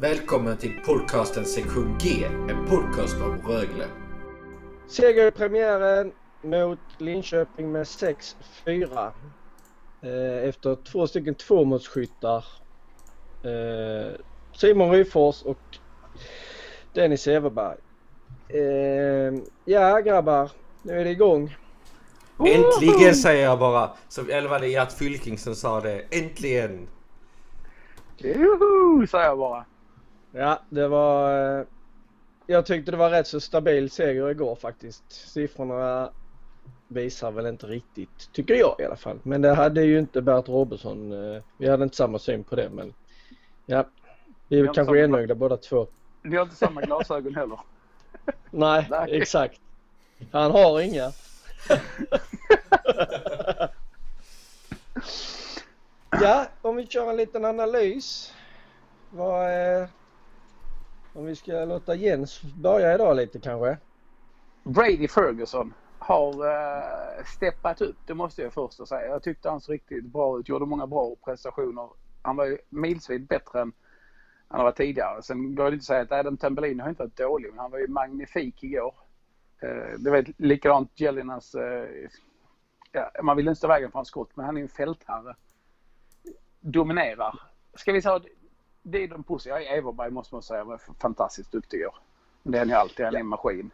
Välkommen till podcasten sektion G, en podcast om Rögle. Seger i premiären mot Linköping med 6-4. Eh, efter två stycken tvåmålsskyttar. Eh, Simon Ryfors och Dennis Everberg. Eh, ja grabbar, nu är det igång. Äntligen säger jag bara. Som, eller var det Gert Fylking som sa det? Äntligen! Joho, säger jag bara. Ja, det var... Eh, jag tyckte det var rätt så stabil seger igår faktiskt. Siffrorna visar väl inte riktigt, tycker jag i alla fall. Men det hade ju inte Bert Robertson. eh, Vi hade inte samma syn på det men... Ja, vi är Vi kanske enögda båda två. Vi har inte samma glasögon heller. Nej, Nej. exakt. Han har inga. ja, om vi kör en liten analys. Vad är... Om vi ska låta Jens börja idag lite kanske. Brady Ferguson har uh, steppat upp, det måste jag först säga. Jag tyckte han såg riktigt bra ut, gjorde många bra prestationer. Han var ju milsvid bättre än han var tidigare. Sen går det inte att säga att Adam Tambellini har inte varit dålig, men han var ju magnifik igår. Uh, det var likadant Jelinas... Uh, ja, man vill inte stå i vägen för hans skott, men han är ju en fältherre. Dominerar. Ska vi säga det är de positiva. Everberg måste man säga var fantastiskt duktig igår. Det är han ju alltid, han är en maskin.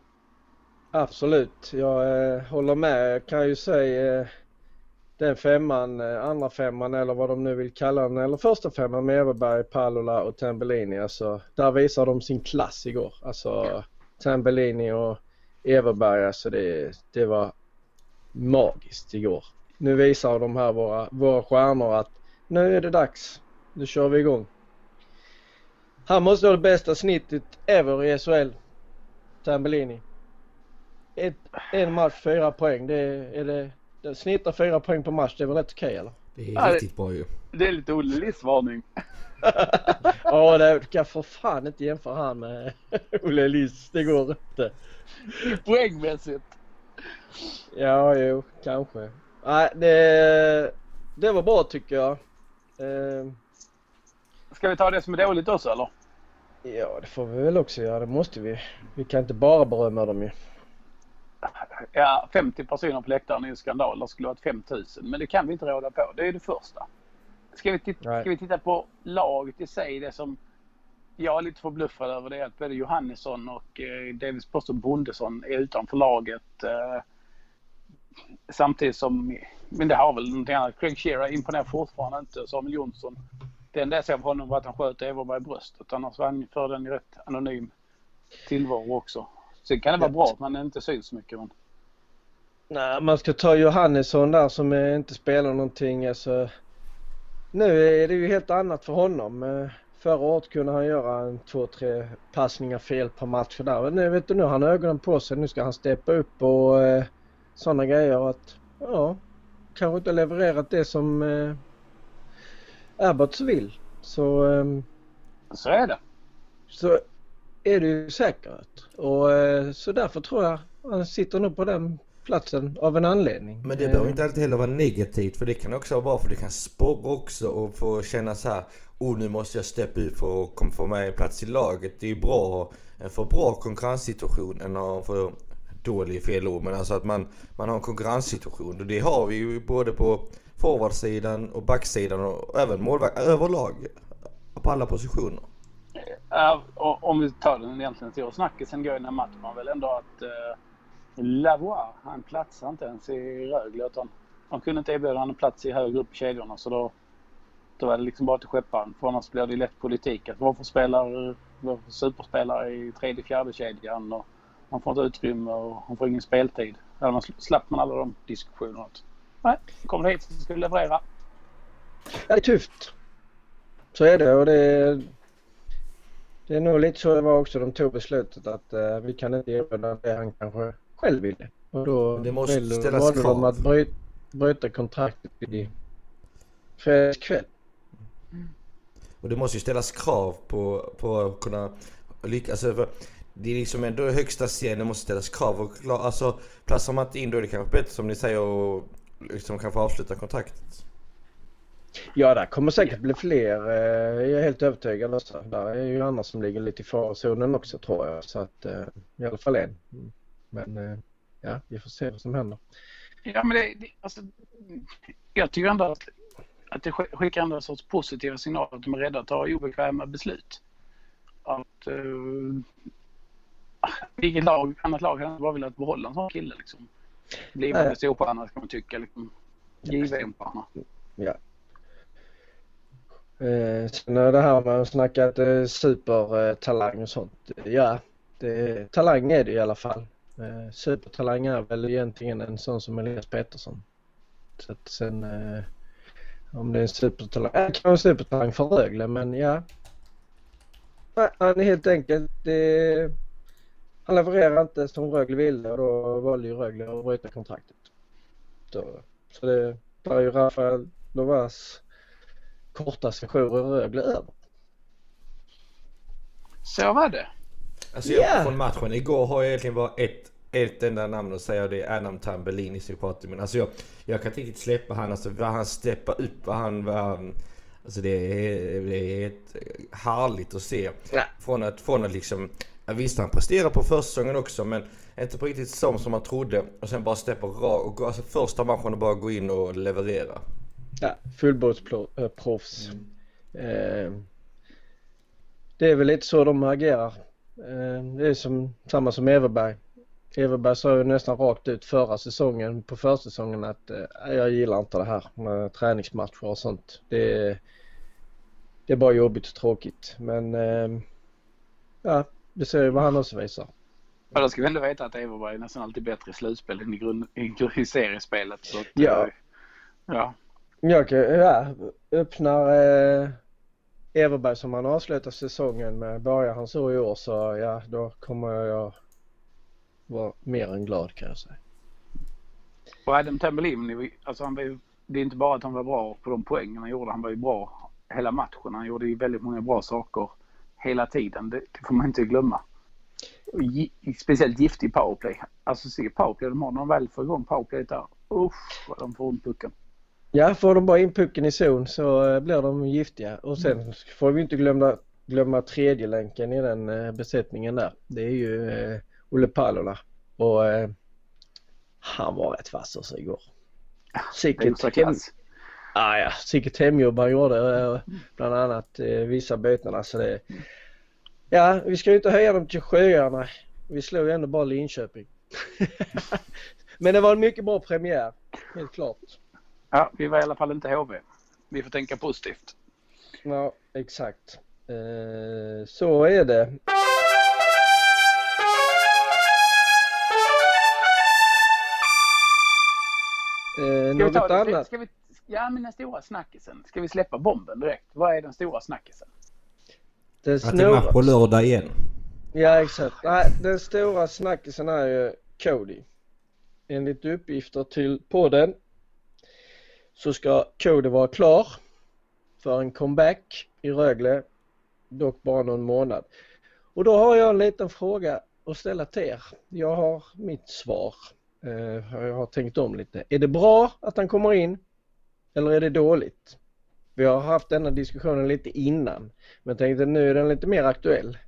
Absolut, jag eh, håller med. Jag kan ju säga eh, den femman, eh, andra femman eller vad de nu vill kalla den, eller första femman med Everberg, Pallola och Tambellini. Alltså, där visar de sin klass igår. Alltså Tambellini och Everberg, alltså det, det var magiskt igår. Nu visar de här våra, våra stjärnor att nu är det dags. Nu kör vi igång. Han måste ha det bästa snittet ever i SHL. Tambellini. Ett, en match, fyra poäng. Det är, är det, det snittar fyra poäng per match. Det är väl rätt okej eller? Det är Ja, riktigt bra ju. Det är lite Olle Liss-varning. Ja, det du kan för fan inte jämföra han med Olle Liss. Det går inte. Poängmässigt. Ja, jo, kanske. Nej, det, det var bra tycker jag. Eh, Ska vi ta det som är dåligt också eller? ja, det får vi väl också göra. Det måste vi. Vi kan inte bara berömma dem ju. Ja, 50 personer på läktaren är en skandal. Det skulle varit 5000. Men det kan vi inte råda på. Det är det första. Ska vi, titta, Nej. ska vi titta på laget i sig? Det som jag är lite förbluffad över det är att både Johannesson och eh, Davis Poster Bondesson är utanför laget. Eh, samtidigt som, men det har väl någonting annat. Craig Shearer imponerar fortfarande inte. Samuel Jonsson. Det enda jag ser av honom var att han sköt Everberg i bröstet. Annars var han för den i rätt anonym tillvaro också. Sen kan det vara bra att man inte syns så mycket. Men... Nej, man ska ta Johannesson där som eh, inte spelar någonting. Alltså, nu är det ju helt annat för honom. Eh, Förra året kunde han göra en två, tre passningar fel per match. Där. Men nu vet du, nu har han ögonen på sig. Nu ska han steppa upp och eh, sådana grejer. Att, ja, kanske inte levererat det som eh, Abbots vill. Så, ehm, Så är det. så är det ju säkert. Och eh, så därför tror jag han sitter nog på den platsen av en anledning. Men det Eh, behöver inte alltid heller vara negativt för det kan också vara bra för det kan sporra också och få känna så här Oh nu måste jag steppa ut för att komma få med en plats i laget. Det är ju bra en för bra konkurrenssituation än att för dålig fel ord men alltså att man, man har en konkurrenssituation och det har vi ju både på forwardsidan och backsidan och även målvakt överlag. På alla positioner. Ja, och om vi tar den egentligen stora snackisen går i den här matchen var väl ändå att eh, uh, Lavois, han platsar inte ens i Rögle. Utan de kunde inte erbjuda honom en plats i högre upp i kedjorna så då, då var det liksom bara till skepparen. För annars blir det lätt politik. Att varför spelar varför superspelare i tredje, fjärde kedjan och man får inte utrymme och han får ingen speltid. Eller man slapp man alla de diskussionerna. Att, Nej, kommer hit så vi leverera. Ja, det är tufft. Så är det och det, det är nog lite så det var också. De tog beslutet att eh, vi kan inte erbjuda det han kanske själv ville. Och då Det måste väljer- ställas valde de att bryta, bryta kontraktet i fredagskväll. Och det måste ju ställas krav på, på att kunna lyckas. Alltså, det är liksom ändå högsta serien, det måste ställas krav. Och alltså, platsar man inte in då är det kanske bättre som ni säger och liksom kanske avsluta kontraktet. Ja, där kommer säkert bli fler. eh, Jag är helt övertygad. Också. Där är ju andra som ligger lite i farozonen också tror jag. Så att eh, i alla fall en. Men eh, ja, vi får se vad som händer. Ja, men det, det, alltså, jag tycker ändå att, att det sk- skickar en sorts positiva signaler att de är rädda att ta obekväma beslut. Att uh, vilket lag, annat lag hade bara velat behålla en sån kille liksom. Blivande Nej. storstjärna kan man tycka. Liksom. JVM-stjärna. Ja. Eh, sen det här med att snacka att eh, supertalang och sånt. Ja, det, talang är det i alla fall. Eh, supertalang är väl egentligen en sån som Elias Pettersson. Så att sen eh, om det är en supertalang, äh, kan vara en supertalang för Rögle men ja. Nej, Han är helt enkelt, det, han levererar inte som Rögle ville och då valde ju Rögle att bryta kontraktet. Så, så det, är ju Rafael Lovas korta session i Rögle över. Så var det. Alltså jag, Ja. från matchen igår har jag egentligen bara ett, ett enda namn att säga och det är Adam Tambellini som jag pratade med. Alltså jag, jag kan inte riktigt släppa han, alltså vad han steppar upp, vad han var... Alltså det är, det är ett härligt att se. Ja. Från att, från att liksom... Ja, visst han presterar på försäsongen också men inte på riktigt som, som man trodde. Och sen bara steppa rakt och gå, alltså första matchen och bara gå in och leverera. Ja, fullbordsproffs. Eh, det är väl lite så de agerar. Eh, det är som, samma som Everberg. Everberg sa ju nästan rakt ut förra säsongen på försäsongen att eh, jag gillar inte det här med träningsmatcher och sånt. Det, är- det är bara jobbigt och tråkigt. Men eh, ja, det ser ju vad han också visar. Ja, då ska vi ändå veta att Everberg är nästan alltid bättre i slutspel än i, grund, i, i seriespelet. Så att, Ja. eh, ja. Jag kan, ja, öppnar eh, Everberg som han avslutar säsongen med, börjar han så i år så ja, då kommer jag vara mer än glad kan jag säga. Och Adam Tambellini, alltså han var ju, det är inte bara att han var bra på de poängen han gjorde. Han var ju bra hela matchen. Han gjorde ju väldigt många bra saker hela tiden. Det, det får man inte glömma. Gi, speciellt giftig powerplay. Alltså se powerplay de har när de väl får igång powerplay där. Usch vad de får ont pucken. Ja, får de bara in pucken i zon så eh, blir de giftiga och sen får vi inte glömma, glömma tredje länken i den eh, besättningen där. Det är ju eh, Olle Palola och eh, han var rätt vass också igår. Sicket. Ah, ja, sicket hemjobb han gjorde. eh, Bland annat eh, vissa byten. Alltså det, ja, vi ska ju inte höja dem till sjöarna. Vi slog ju ändå bara Linköping. Men det var en mycket bra premiär. Helt klart. Ja, vi var i alla fall inte HV. Vi får tänka positivt. Ja, exakt. Eh, så är det. Eh, något ta annat? Ska vi, ja, men den stora snackisen. Ska vi släppa bomben direkt? Vad är den stora snackisen? Det Att det är match på lördag igen. Ja exakt. Nej, den stora snackisen är ju Cody. Enligt uppgifter till podden så ska Cody vara klar för en comeback i Rögle. Dock bara någon månad. Och då har jag en liten fråga att ställa till er. Jag har mitt svar. Eh, Jag har tänkt om lite. Är det bra att han kommer in? Eller är det dåligt? Vi har haft denna diskussionen lite innan. Men jag tänkte nu är den lite mer aktuell.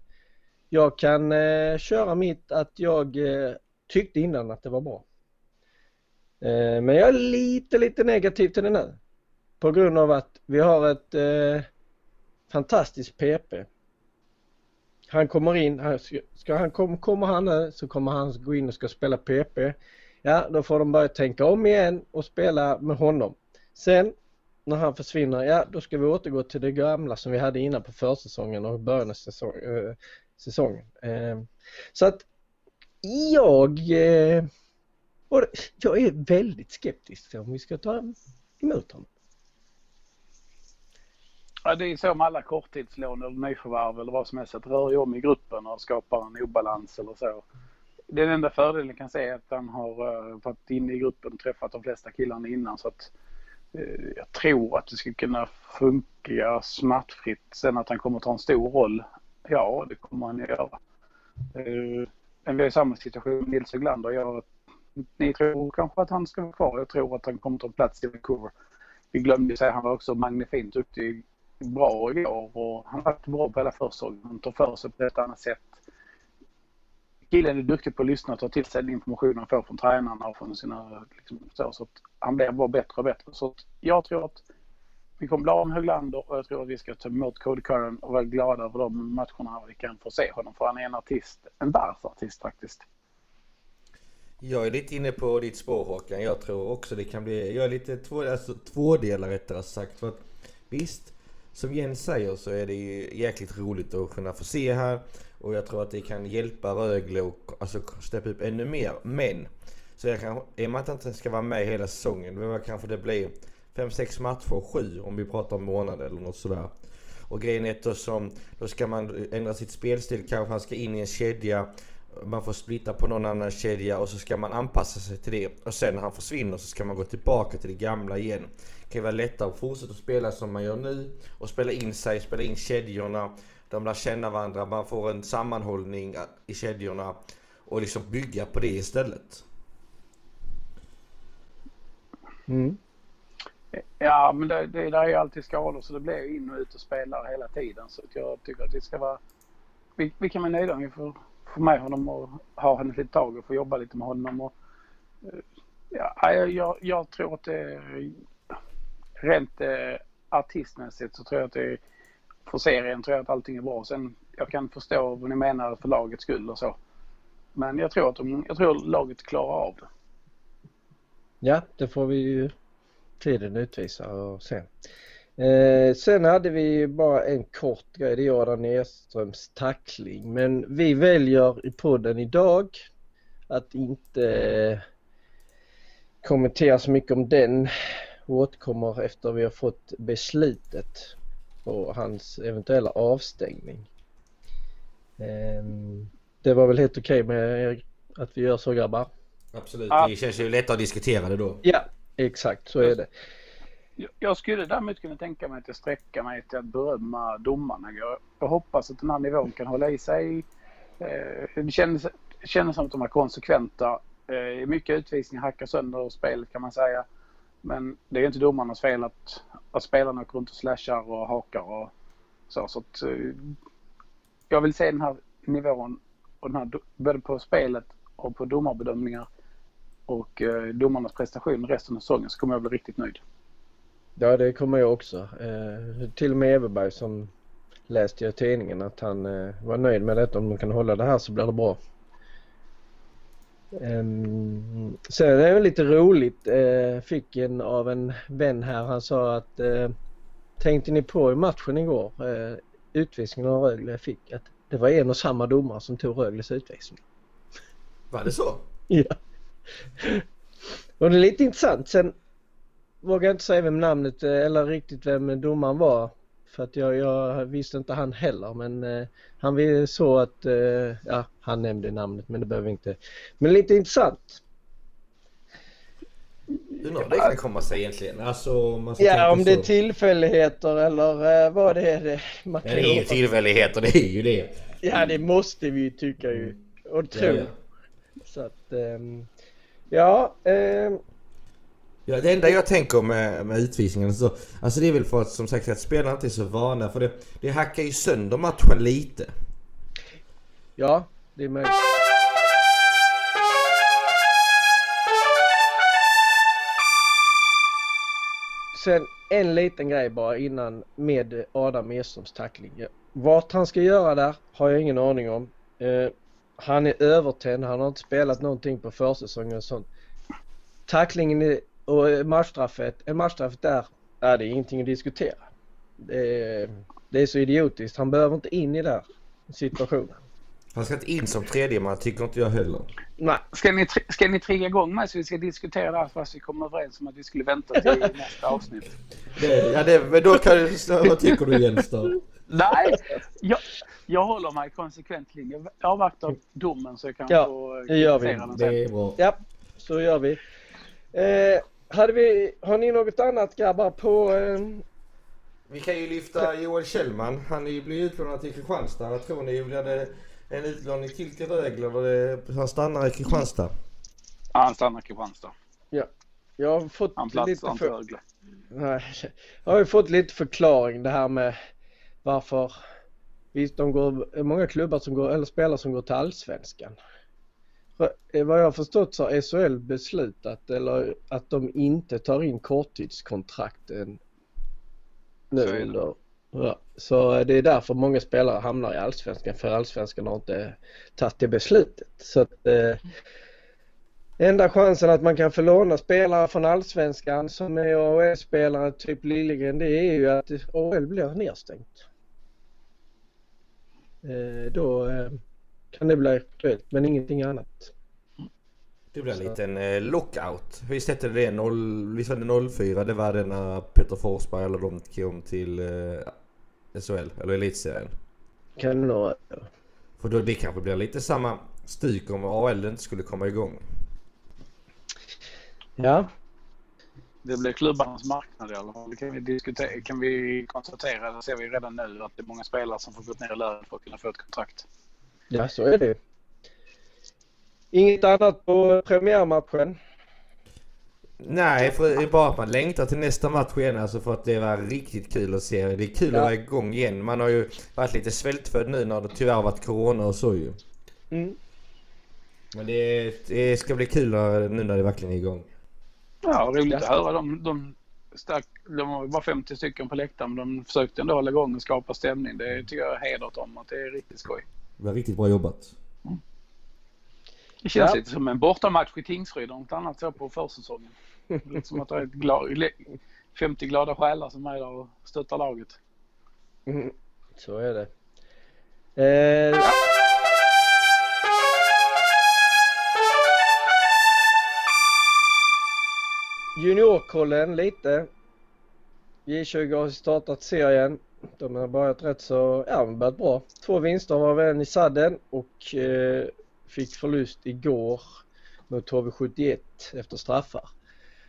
Jag kan eh, köra mitt att jag eh, tyckte innan att det var bra. Eh, men jag är lite, lite negativ till det nu. På grund av att vi har ett eh, fantastiskt PP. Han kommer in, han ska, ska han kom, kommer han nu så kommer han gå in och ska spela PP. Ja, då får de börja tänka om igen och spela med honom. Sen när han försvinner, ja då ska vi återgå till det gamla som vi hade innan på försäsongen och början av säsong, äh, säsongen. Äh, så att jag, äh, och jag är väldigt skeptisk till om vi ska ta emot honom. Ja, det är så med alla korttidslån eller nyförvärv eller vad som helst. Att det rör ju om i gruppen och skapar en obalans eller så. Den enda fördelen jag kan se är att han har eh, varit inne i gruppen och träffat de flesta killarna innan. Så att Eh, jag tror att det ska kunna funka smärtfritt. Sen att han kommer ta en stor roll. Ja, det kommer han att göra. Eh, men vi är i samma situation med Nils Höglander. Jag, ni tror kanske att han ska vara kvar. Jag tror att han kommer ta plats i Vancouver. vi glömde säga, han var också magnifint duktig, bra igår och han har varit bra på hela försäsongen. Han tar för sig på ett annat sätt. Killen är duktig på att lyssna och ta till sig den information han får från tränarna och från sina... Liksom, så, så att han blir bara bättre och bättre. Så att jag tror att vi kommer bli av med Höglander och jag tror att vi ska ta emot Cody Curran och vara glada över de matcherna vi kan få se honom. För han är en artist, en världsartist faktiskt. Jag är lite inne på ditt spår Håkan. Jag tror också det kan bli... Jag är lite två, alltså, tvådelare rättare sagt. För att, visst, som Jens säger så är det ju jäkligt roligt att kunna få se här. Och jag tror att det kan hjälpa Rögle och alltså, steppa upp ännu mer. Men, så jag kan, i och med att inte ska vara med hela säsongen, då kanske det blir 5-6 matcher, 7 om vi pratar om månader eller något sådär. Och grejen är då som, då ska man ändra sitt spelstil, kanske han ska in i en kedja. Man får splitta på någon annan kedja och så ska man anpassa sig till det. Och sen när han försvinner så ska man gå tillbaka till det gamla igen. Det kan vara lättare att fortsätta spela som man gör nu och spela in sig, spela in kedjorna. De lär känna varandra, man får en sammanhållning i kedjorna och liksom bygga på det istället. Mm. Ja, men det, det där är ju alltid skador så det blir in och ut och spelar hela tiden. Så jag tycker att det ska vara... Vi, vi kan vara nöjda om vi får, får med honom och ha honom ett tag och få jobba lite med honom. Och, ja, jag, jag tror att det är... Rent eh, artistmässigt så tror jag att det är... För serien tror jag att allting är bra. Sen jag kan förstå vad ni menar för lagets skull och så. Men jag tror att de, jag tror laget klarar av det. Ja, det får vi ju tiden utvisa och se. Eh, sen hade vi bara en kort grej, det är Adam Nerströms tackling. Men vi väljer i podden idag att inte eh, kommentera så mycket om den och återkommer efter vi har fått beslutet på hans eventuella avstängning. Eh, det var väl helt okej okay med att vi gör så grabbar? Absolut, det känns ju lättare att diskutera det då. Ja, Exakt, så är det. Jag skulle däremot kunna tänka mig att jag sträcka mig till att berömma domarna. Jag, jag hoppas att den här nivån kan hålla i sig. Eh, det känns, känns som att de är konsekventa. Eh, mycket utvisningar hackar sönder spelet kan man säga. Men det är inte domarnas fel att, att spelarna går runt och slashar och hakar och så. så att, eh, jag vill se den här nivån och den här, både på spelet och på domarbedömningar och eh, domarnas prestation resten av säsongen så kommer jag bli riktigt nöjd. Ja det kommer jag också. Eh, till och med Everberg som läste jag i tidningen att han eh, var nöjd med detta. Om de kan hålla det här så blir det bra. Um, sen är det lite roligt. Uh, fick en av en vän här. Han sa att uh, tänkte ni på i matchen igår? Uh, utvisningen av Rögle fick att det var en och samma domare som tog Rögles utvisning. Var det så? ja. Och det är lite intressant. Sen vågar jag inte säga vem namnet eh, eller riktigt vem domaren var. För att jag, jag visste inte han heller men eh, han ville så att, eh, ja han nämnde namnet men det behöver inte. Men lite intressant. Undrar vad det kan komma sig egentligen. Alltså, man ja om det är tillfälligheter eller eh, vad det är. Det, man det är ju tillfälligheter, det är ju det. Ja det måste vi ju tycka ju. Och tro. Ja, ja. Så att, um, Ja, eh... Ja, det enda jag tänker med, med utvisningen så, alltså det är väl för att som sagt att spelarna inte är så vana för det, det hackar ju sönder matchen lite. Ja, det är möjligt. Sen en liten grej bara innan med Adam Edströms tackling. Vart han ska göra där har jag ingen aning om. Eh, han är övertänd, han har inte spelat någonting på försäsongen och sånt. Tacklingen är och matchstraffet, en matchstraffet där, är det ingenting att diskutera. Det är, det är så idiotiskt, han behöver inte in i den situationen. Han ska inte in som tredje man tycker inte jag heller. Nej. Ska ni, ska ni trigga igång mig så vi ska diskutera det här fast vi kommer överens om att vi skulle vänta till nästa avsnitt? Det, ja, det, men då kan du, vad tycker du Jens då? Nej, jag, jag håller mig konsekvent linje. Jag avvaktar domen så jag kan ja, få det gör vi. Det är bra. Ja, så gör vi. Eh, hade vi, har ni något annat grabbar på... Eh... Vi kan ju lyfta Joel Kjellman. Han är ju blivit utlånad till Kristianstad. Vad tror ni? Blir det en utlåning till till Rögle eller det, han stannar i Kristianstad? Ja, han stannar i Kristianstad. Ja. Jag har fått han lite för... Nej, jag har ju fått lite förklaring det här med varför Visst, de går, många klubbar som går, eller spelare som går till allsvenskan. Eh, vad jag har förstått så har SHL beslutat eller att de inte tar in korttidskontrakten nu Så under. Ja, så det är därför många spelare hamnar i allsvenskan för allsvenskan har inte tagit det beslutet. Så att eh, enda chansen att man kan få låna spelare från allsvenskan som är AHL-spelare typ Liljegren det är ju att AHL blir nedstängt. Eh, då eh, kan det bli aktuellt men ingenting annat. Det blir en liten eh, lockout. Visst hette det 0, visst var det 04? Det var det när Peter Forsberg eller de kom till eh, SHL eller elitserien. Kan det nog vara. För då det kanske blir lite samma styk om AL inte skulle komma igång. Ja, Det blir klubbarnas marknad i alla fall. Det kan vi diskutera. Kan vi konstatera, det ser vi redan nu, att det är många spelare som får gått ner i lön för att kunna få ett kontrakt. Ja så är det. Inget annat på premiärmatchen. Nej, för det är bara att man längtar till nästa match igen alltså för att det var riktigt kul att se. Det är kul Ja. att vara igång igen. Man har ju varit lite svältfödd nu när det tyvärr har varit corona och så ju. Mm. Men det, det ska bli kul när, nu när det verkligen är igång. Ja, roligt att Ja. höra. De, de, stack, de var bara 50 stycken på läktaren, men de försökte ändå hålla igång och skapa stämning. Det tycker jag är hedrat om, att det är riktigt skoj. Det var riktigt bra jobbat. Det känns Ja. lite som en bortamatch i Tingsryd och något annat så på försäsongen. Lite som att det är ett glad, 50 glada själar som är där och stöttar laget. Mm. Så är det. Eh, Juniorkollen lite. J20 har startat serien. De har börjat rätt så, ja de börjat bra. Två vinster var en i sadden och eh, fick förlust igår mot HV71 efter straffar.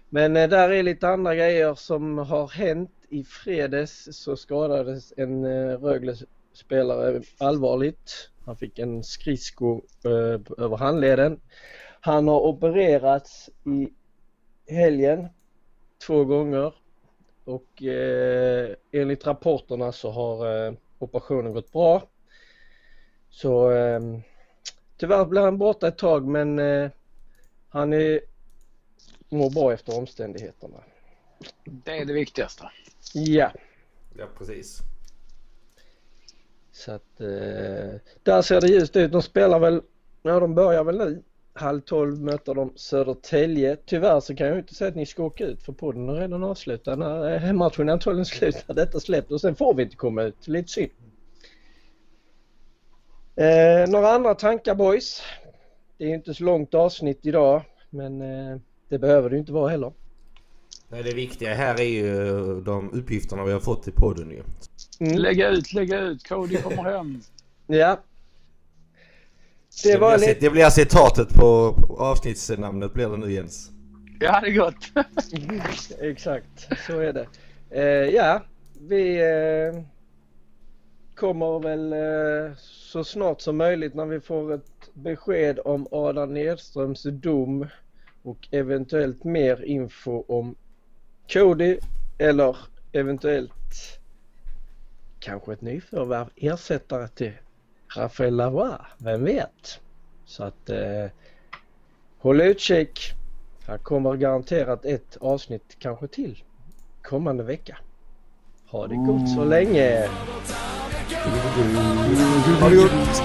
Men eh, där är lite andra grejer som har hänt. I fredags så skadades en eh, Rögle-spelare allvarligt. Han fick en skridsko eh, över handleden. Han har opererats i helgen två gånger och eh, enligt rapporterna så har eh, operationen gått bra. Så eh, tyvärr blir han borta ett tag men eh, han är, mår bra efter omständigheterna. Det är det viktigaste. Ja, Ja, precis. så att eh, där ser det ljust ut. De spelar väl, ja de börjar väl nu. Halv tolv möter de Södertälje. Tyvärr så kan jag inte säga att ni ska åka ut för podden är redan avslutad. När matchen är antagligen slut när detta släppt och sen får vi inte komma ut. Lite synd. Eh, några andra tankar boys? Det är ju inte så långt avsnitt idag men eh, det behöver det ju inte vara heller. Nej, det viktiga här är ju de uppgifterna vi har fått i podden ju. Mm. Lägga ut, lägga ut. Cody kommer hem. Ja. Det, Det blir, lite... det blir citatet på avsnittsnamnet blir det nu Jens. Ja, det är gott. Exakt, så är det. Eh, ja, vi eh, kommer väl eh, så snart som möjligt när vi får ett besked om Adam Nedströms dom och eventuellt mer info om Cody eller eventuellt kanske ett nyförvärv ersättare till Rafael Lavois, vem vet? Så att eh, håll utkik. Här kommer garanterat ett avsnitt kanske till kommande vecka. Ha det gott så länge! Ha det gott!